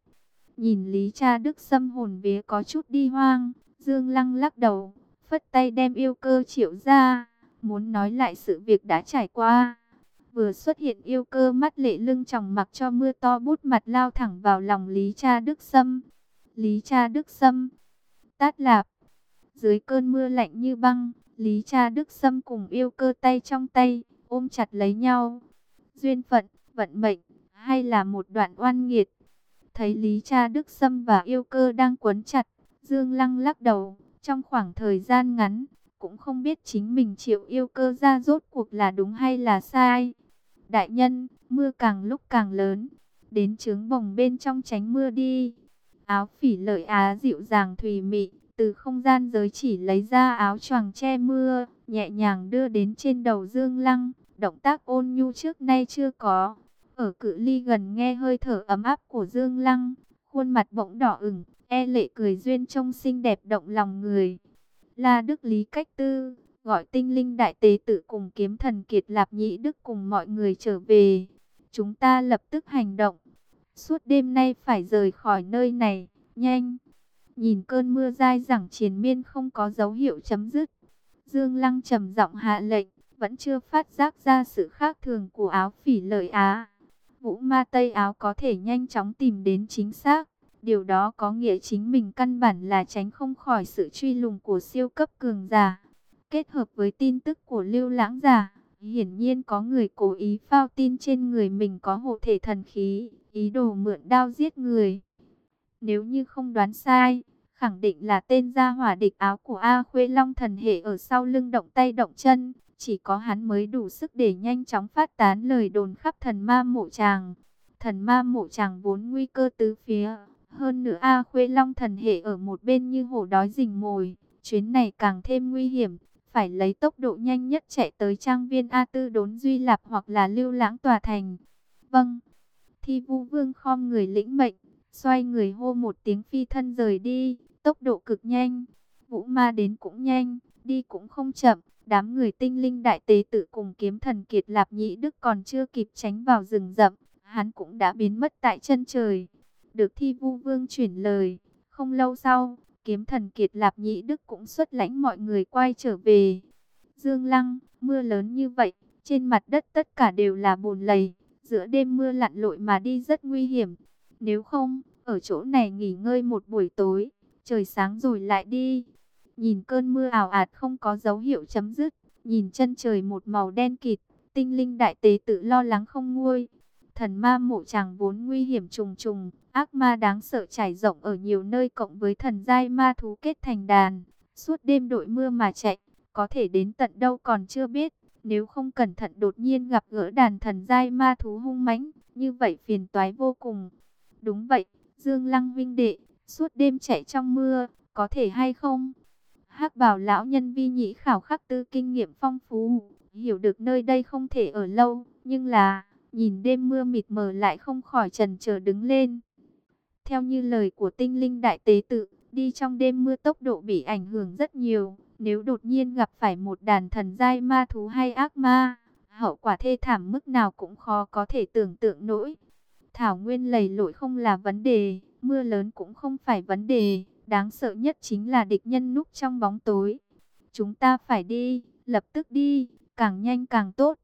Nhìn Lý Cha Đức Sâm hồn vía có chút đi hoang, Dương Lăng lắc đầu, phất tay đem yêu cơ triệu ra, muốn nói lại sự việc đã trải qua. Vừa xuất hiện yêu cơ mắt lệ lưng tròng mặc cho mưa to bút mặt lao thẳng vào lòng Lý Cha Đức Sâm. Lý Cha Đức Sâm, tát lạp, dưới cơn mưa lạnh như băng, Lý Cha Đức Sâm cùng yêu cơ tay trong tay, ôm chặt lấy nhau. Duyên phận, vận mệnh, hay là một đoạn oan nghiệt. Thấy Lý Cha Đức Sâm và yêu cơ đang quấn chặt, Dương Lăng lắc đầu, trong khoảng thời gian ngắn, cũng không biết chính mình chịu yêu cơ ra rốt cuộc là đúng hay là sai. Đại nhân, mưa càng lúc càng lớn, đến trướng bồng bên trong tránh mưa đi. Áo phỉ lợi á dịu dàng thùy mị, từ không gian giới chỉ lấy ra áo choàng che mưa, nhẹ nhàng đưa đến trên đầu Dương Lăng, động tác ôn nhu trước nay chưa có. Ở cự ly gần nghe hơi thở ấm áp của Dương Lăng, khuôn mặt bỗng đỏ ửng, e lệ cười duyên trông xinh đẹp động lòng người. La Đức Lý Cách Tư, gọi tinh linh đại tế tự cùng kiếm thần kiệt lạp nhĩ đức cùng mọi người trở về. Chúng ta lập tức hành động. Suốt đêm nay phải rời khỏi nơi này, nhanh. Nhìn cơn mưa dai dẳng triền miên không có dấu hiệu chấm dứt. Dương Lăng trầm giọng hạ lệnh, vẫn chưa phát giác ra sự khác thường của áo phỉ lợi Á. Vũ ma Tây áo có thể nhanh chóng tìm đến chính xác. Điều đó có nghĩa chính mình căn bản là tránh không khỏi sự truy lùng của siêu cấp cường giả. Kết hợp với tin tức của lưu lãng giả, hiển nhiên có người cố ý phao tin trên người mình có hộ thể thần khí, ý đồ mượn đao giết người. Nếu như không đoán sai, khẳng định là tên gia hỏa địch áo của A Khuê Long thần hệ ở sau lưng động tay động chân. Chỉ có hắn mới đủ sức để nhanh chóng phát tán lời đồn khắp thần ma mộ tràng. Thần ma mộ tràng vốn nguy cơ tứ phía. Hơn nữa A Khuê Long thần hệ ở một bên như hổ đói rình mồi. Chuyến này càng thêm nguy hiểm. Phải lấy tốc độ nhanh nhất chạy tới trang viên A Tư đốn Duy Lạp hoặc là lưu lãng tòa thành. Vâng. Thi vu vương khom người lĩnh mệnh. Xoay người hô một tiếng phi thân rời đi. Tốc độ cực nhanh. Vũ ma đến cũng nhanh. Đi cũng không chậm. Đám người tinh linh đại tế tự cùng kiếm thần kiệt lạp nhĩ đức còn chưa kịp tránh vào rừng rậm. Hắn cũng đã biến mất tại chân trời. Được thi vu vương chuyển lời. Không lâu sau, kiếm thần kiệt lạp nhĩ đức cũng xuất lãnh mọi người quay trở về. Dương lăng, mưa lớn như vậy, trên mặt đất tất cả đều là bùn lầy. Giữa đêm mưa lặn lội mà đi rất nguy hiểm. Nếu không, ở chỗ này nghỉ ngơi một buổi tối, trời sáng rồi lại đi. Nhìn cơn mưa ảo ạt không có dấu hiệu chấm dứt, nhìn chân trời một màu đen kịt, tinh linh đại tế tự lo lắng không nguôi. Thần ma mộ chàng vốn nguy hiểm trùng trùng, ác ma đáng sợ trải rộng ở nhiều nơi cộng với thần giai ma thú kết thành đàn. Suốt đêm đội mưa mà chạy, có thể đến tận đâu còn chưa biết. Nếu không cẩn thận đột nhiên gặp gỡ đàn thần giai ma thú hung mãnh, như vậy phiền toái vô cùng. Đúng vậy, Dương Lăng vinh đệ, suốt đêm chạy trong mưa, có thể hay không? hắc bảo lão nhân vi nhĩ khảo khắc tư kinh nghiệm phong phú, hiểu được nơi đây không thể ở lâu, nhưng là, nhìn đêm mưa mịt mờ lại không khỏi trần chờ đứng lên. Theo như lời của tinh linh đại tế tự, đi trong đêm mưa tốc độ bị ảnh hưởng rất nhiều, nếu đột nhiên gặp phải một đàn thần giai ma thú hay ác ma, hậu quả thê thảm mức nào cũng khó có thể tưởng tượng nổi. Thảo nguyên lầy lội không là vấn đề, mưa lớn cũng không phải vấn đề, Đáng sợ nhất chính là địch nhân núp trong bóng tối. Chúng ta phải đi, lập tức đi, càng nhanh càng tốt.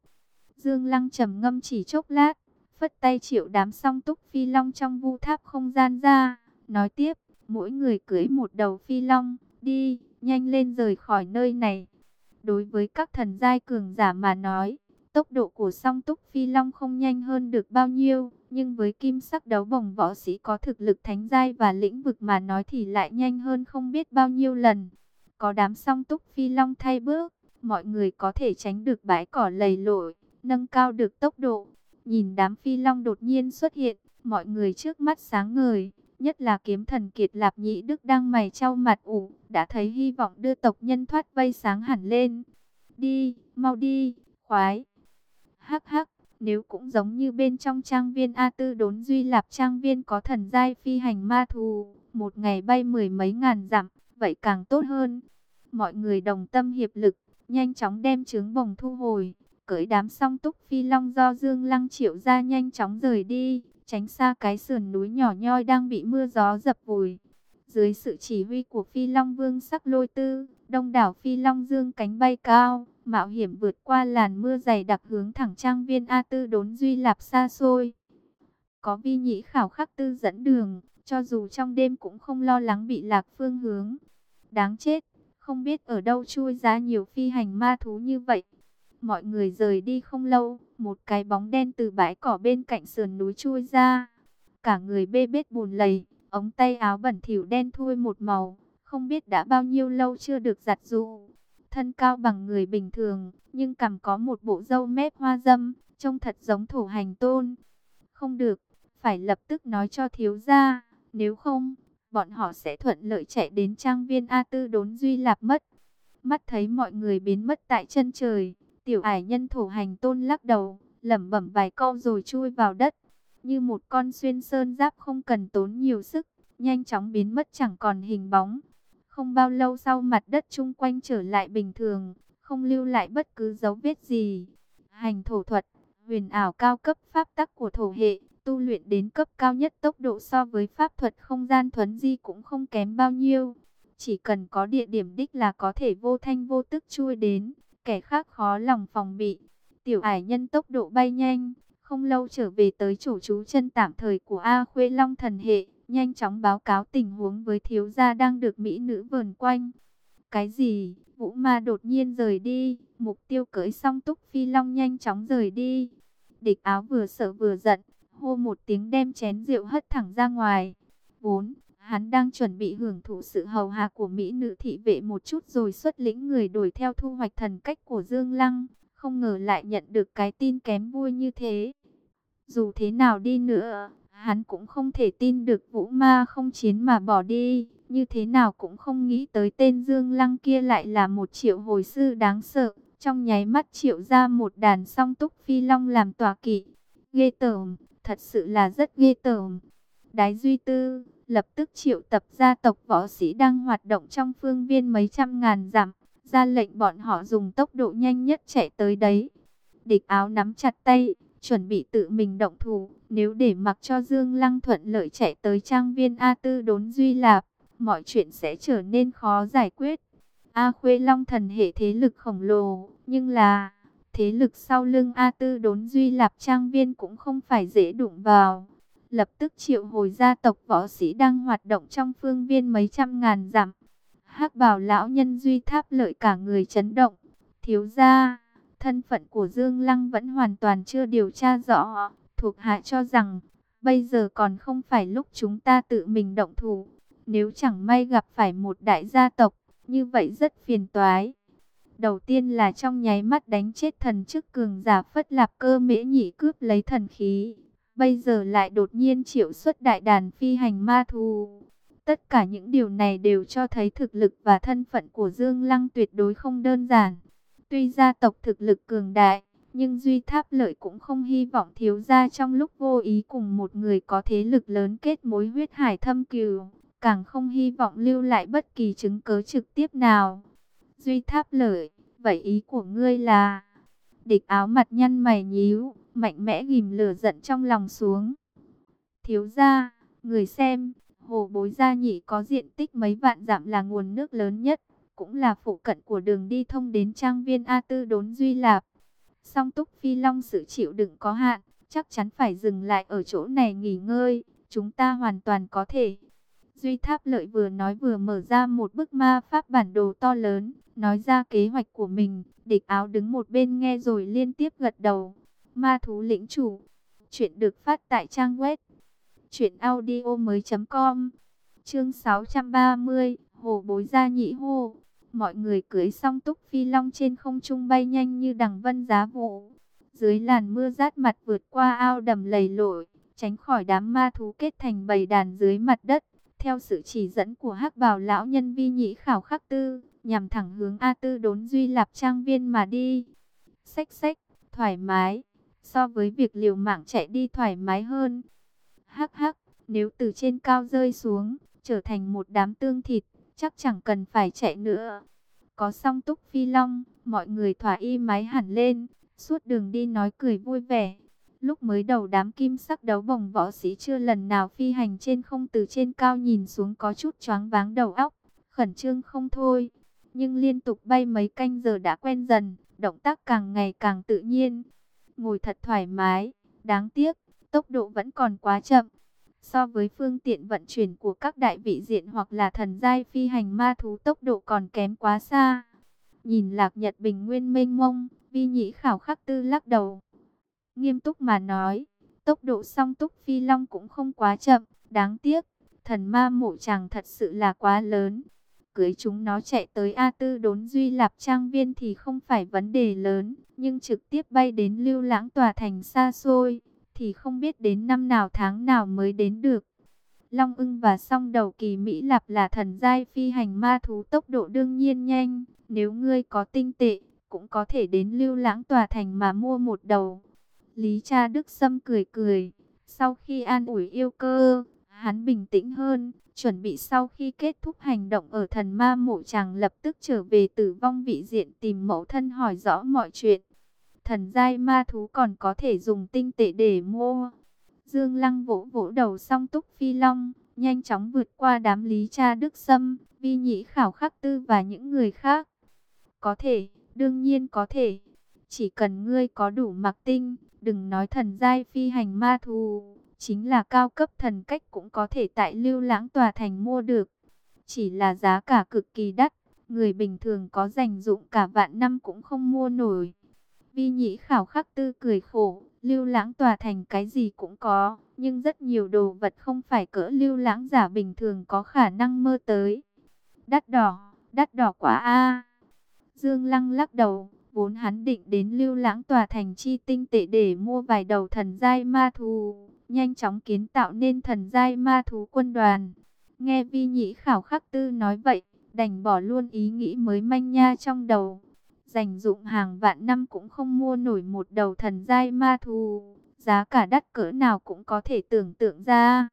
Dương Lăng trầm ngâm chỉ chốc lát, phất tay triệu đám song túc phi long trong vu tháp không gian ra. Nói tiếp, mỗi người cưới một đầu phi long, đi, nhanh lên rời khỏi nơi này. Đối với các thần giai cường giả mà nói, tốc độ của song túc phi long không nhanh hơn được bao nhiêu. Nhưng với kim sắc đấu bồng võ sĩ có thực lực thánh giai và lĩnh vực mà nói thì lại nhanh hơn không biết bao nhiêu lần. Có đám song túc phi long thay bước, mọi người có thể tránh được bãi cỏ lầy lội, nâng cao được tốc độ. Nhìn đám phi long đột nhiên xuất hiện, mọi người trước mắt sáng ngời, nhất là kiếm thần kiệt lạp nhị đức đang mày trao mặt ủ, đã thấy hy vọng đưa tộc nhân thoát vây sáng hẳn lên. Đi, mau đi, khoái. Hắc hắc, nếu cũng giống như bên trong trang viên A Tư đốn Duy Lạp trang viên có thần giai phi hành ma thù, một ngày bay mười mấy ngàn dặm, vậy càng tốt hơn. Mọi người đồng tâm hiệp lực, nhanh chóng đem trứng bồng thu hồi, cởi đám song túc phi long do Dương Lăng triệu ra nhanh chóng rời đi, tránh xa cái sườn núi nhỏ nhoi đang bị mưa gió dập vùi. Dưới sự chỉ huy của phi long vương sắc lôi tư, đông đảo phi long dương cánh bay cao, mạo hiểm vượt qua làn mưa dày đặc hướng thẳng trang viên A Tư đốn duy lạp xa xôi. Có vi nhĩ khảo khắc tư dẫn đường, cho dù trong đêm cũng không lo lắng bị lạc phương hướng. Đáng chết, không biết ở đâu chui ra nhiều phi hành ma thú như vậy. Mọi người rời đi không lâu, một cái bóng đen từ bãi cỏ bên cạnh sườn núi chui ra. Cả người bê bết bùn lầy, ống tay áo bẩn thỉu đen thui một màu, không biết đã bao nhiêu lâu chưa được giặt dụ. Thân cao bằng người bình thường, nhưng cằm có một bộ râu mép hoa dâm, trông thật giống thổ hành tôn. Không được, phải lập tức nói cho thiếu gia, nếu không, bọn họ sẽ thuận lợi chạy đến trang viên A Tư đốn Duy Lạp mất. Mắt thấy mọi người biến mất tại chân trời, tiểu ải nhân thổ hành tôn lắc đầu, lẩm bẩm vài câu rồi chui vào đất. Như một con xuyên sơn giáp không cần tốn nhiều sức, nhanh chóng biến mất chẳng còn hình bóng. Không bao lâu sau mặt đất chung quanh trở lại bình thường, không lưu lại bất cứ dấu vết gì. Hành thổ thuật, huyền ảo cao cấp pháp tắc của thổ hệ, tu luyện đến cấp cao nhất tốc độ so với pháp thuật không gian thuấn di cũng không kém bao nhiêu. Chỉ cần có địa điểm đích là có thể vô thanh vô tức chui đến, kẻ khác khó lòng phòng bị. Tiểu ải nhân tốc độ bay nhanh, không lâu trở về tới chủ trú chân tạm thời của A Khuê Long thần hệ, nhanh chóng báo cáo tình huống với thiếu gia đang được mỹ nữ vờn quanh. Cái gì? Vũ ma đột nhiên rời đi, mục tiêu cưỡi xong túc phi long nhanh chóng rời đi. Địch áo vừa sợ vừa giận, hô một tiếng đem chén rượu hất thẳng ra ngoài. 4 hắn đang chuẩn bị hưởng thụ sự hầu hạ của mỹ nữ thị vệ một chút rồi xuất lĩnh người đuổi theo thu hoạch thần cách của Dương Lăng. Không ngờ lại nhận được cái tin kém vui như thế. Dù thế nào đi nữa, hắn cũng không thể tin được vũ ma không chiến mà bỏ đi. Như thế nào cũng không nghĩ tới tên Dương Lăng kia lại là một triệu hồi sư đáng sợ. Trong nháy mắt triệu ra một đàn song túc phi long làm tòa kỵ. Ghê tởm, thật sự là rất ghê tởm. Đái Duy Tư lập tức triệu tập gia tộc võ sĩ đang hoạt động trong phương viên mấy trăm ngàn dặm, ra lệnh bọn họ dùng tốc độ nhanh nhất chạy tới đấy. Địch áo nắm chặt tay, chuẩn bị tự mình động thủ, nếu để mặc cho Dương Lăng thuận lợi chạy tới trang viên A Tư đốn Duy Lạp, mọi chuyện sẽ trở nên khó giải quyết. A Khuê Long thần hệ thế lực khổng lồ, nhưng là thế lực sau lưng A Tư đốn Duy Lạp trang viên cũng không phải dễ đụng vào. Lập tức triệu hồi gia tộc võ sĩ đang hoạt động trong phương viên mấy trăm ngàn dặm. hắc bảo lão nhân Duy Tháp lợi cả người chấn động. Thiếu gia, thân phận của Dương Lăng vẫn hoàn toàn chưa điều tra rõ. Thuộc hạ cho rằng, bây giờ còn không phải lúc chúng ta tự mình động thủ. Nếu chẳng may gặp phải một đại gia tộc, như vậy rất phiền toái. Đầu tiên là trong nháy mắt đánh chết thần chức cường giả phất lạp cơ mễ nhị cướp lấy thần khí. Bây giờ lại đột nhiên triệu xuất đại đàn phi hành ma thù. Tất cả những điều này đều cho thấy thực lực và thân phận của Dương Lăng tuyệt đối không đơn giản. Tuy gia tộc thực lực cường đại, nhưng Duy Tháp Lợi cũng không hy vọng thiếu gia trong lúc vô ý cùng một người có thế lực lớn kết mối huyết hải thâm cừu, càng không hy vọng lưu lại bất kỳ chứng cớ trực tiếp nào. Duy Tháp Lợi, vậy ý của ngươi là... Địch áo mặt nhăn mày nhíu, mạnh mẽ ghim lửa giận trong lòng xuống. Thiếu gia, người xem, hồ bối gia nhị có diện tích mấy vạn dặm là nguồn nước lớn nhất, cũng là phụ cận của đường đi thông đến trang viên A Tư đốn Duy Lạp. Song túc phi long sự chịu đựng có hạn, chắc chắn phải dừng lại ở chỗ này nghỉ ngơi, chúng ta hoàn toàn có thể. Duy Tháp Lợi vừa nói vừa mở ra một bức ma pháp bản đồ to lớn, nói ra kế hoạch của mình, địch áo đứng một bên nghe rồi liên tiếp gật đầu. Ma thú lĩnh chủ, chuyện được phát tại trang web truyệnaudiomoi.com. Chương 630, Hồ Bối gia nhị hô. Mọi người cưới xong túc phi long trên không trung bay nhanh như đằng vân giá vụ. Dưới làn mưa rát mặt vượt qua ao đầm lầy lội, tránh khỏi đám ma thú kết thành bầy đàn dưới mặt đất. Theo sự chỉ dẫn của hắc bào lão nhân vi nhĩ khảo khắc tư, nhằm thẳng hướng A tư đốn duy lạp trang viên mà đi. Xách xách. thoải mái, so với việc liều mạng chạy đi thoải mái hơn. Hắc hắc, nếu từ trên cao rơi xuống, trở thành một đám tương thịt, chắc chẳng cần phải chạy nữa. Có song túc phi long, mọi người thỏa y mái hẳn lên, suốt đường đi nói cười vui vẻ. Lúc mới đầu đám kim sắc đấu bồng võ sĩ chưa lần nào phi hành trên không từ trên cao nhìn xuống có chút choáng váng đầu óc, khẩn trương không thôi. Nhưng liên tục bay mấy canh giờ đã quen dần, động tác càng ngày càng tự nhiên. Ngồi thật thoải mái, đáng tiếc, tốc độ vẫn còn quá chậm. So với phương tiện vận chuyển của các đại vị diện hoặc là thần giai phi hành ma thú tốc độ còn kém quá xa. Nhìn lạc nhật bình nguyên mênh mông, vi nhĩ khảo khắc tư lắc đầu. Nghiêm túc mà nói, tốc độ song túc phi long cũng không quá chậm, đáng tiếc, thần ma mộ chàng thật sự là quá lớn. Cưới chúng nó chạy tới A Tư đốn duy lạp trang viên thì không phải vấn đề lớn, nhưng trực tiếp bay đến lưu lãng tòa thành xa xôi, thì không biết đến năm nào tháng nào mới đến được. Long ưng và song đầu kỳ Mỹ Lạp là thần giai phi hành ma thú tốc độ đương nhiên nhanh, nếu ngươi có tinh tệ, cũng có thể đến lưu lãng tòa thành mà mua một đầu. Lý cha Đức Sâm cười cười, sau khi an ủi yêu cơ, hắn bình tĩnh hơn, chuẩn bị sau khi kết thúc hành động ở thần ma mộ chàng lập tức trở về tử vong vị diện tìm mẫu thân hỏi rõ mọi chuyện. Thần giai ma thú còn có thể dùng tinh tệ để mua. Dương Lăng vỗ vỗ đầu song túc phi long, nhanh chóng vượt qua đám lý cha Đức Sâm, vi nhĩ khảo khắc tư và những người khác. Có thể, đương nhiên có thể. Chỉ cần ngươi có đủ mặc tinh, đừng nói thần giai phi hành ma thù, chính là cao cấp thần cách cũng có thể tại lưu lãng tòa thành mua được. Chỉ là giá cả cực kỳ đắt, người bình thường có dành dụng cả vạn năm cũng không mua nổi. Vi nhĩ khảo khắc tư cười khổ, lưu lãng tòa thành cái gì cũng có, nhưng rất nhiều đồ vật không phải cỡ lưu lãng giả bình thường có khả năng mơ tới. Đắt đỏ, đắt đỏ quá a. Dương Lăng lắc đầu, vốn hắn định đến lưu lãng tòa thành chi tinh tệ để mua vài đầu thần giai ma thú, nhanh chóng kiến tạo nên thần giai ma thú quân đoàn. Nghe vi nhĩ khảo khắc tư nói vậy, đành bỏ luôn ý nghĩ mới manh nha trong đầu. Dành dụng hàng vạn năm cũng không mua nổi một đầu thần giai ma thú, giá cả đắt cỡ nào cũng có thể tưởng tượng ra.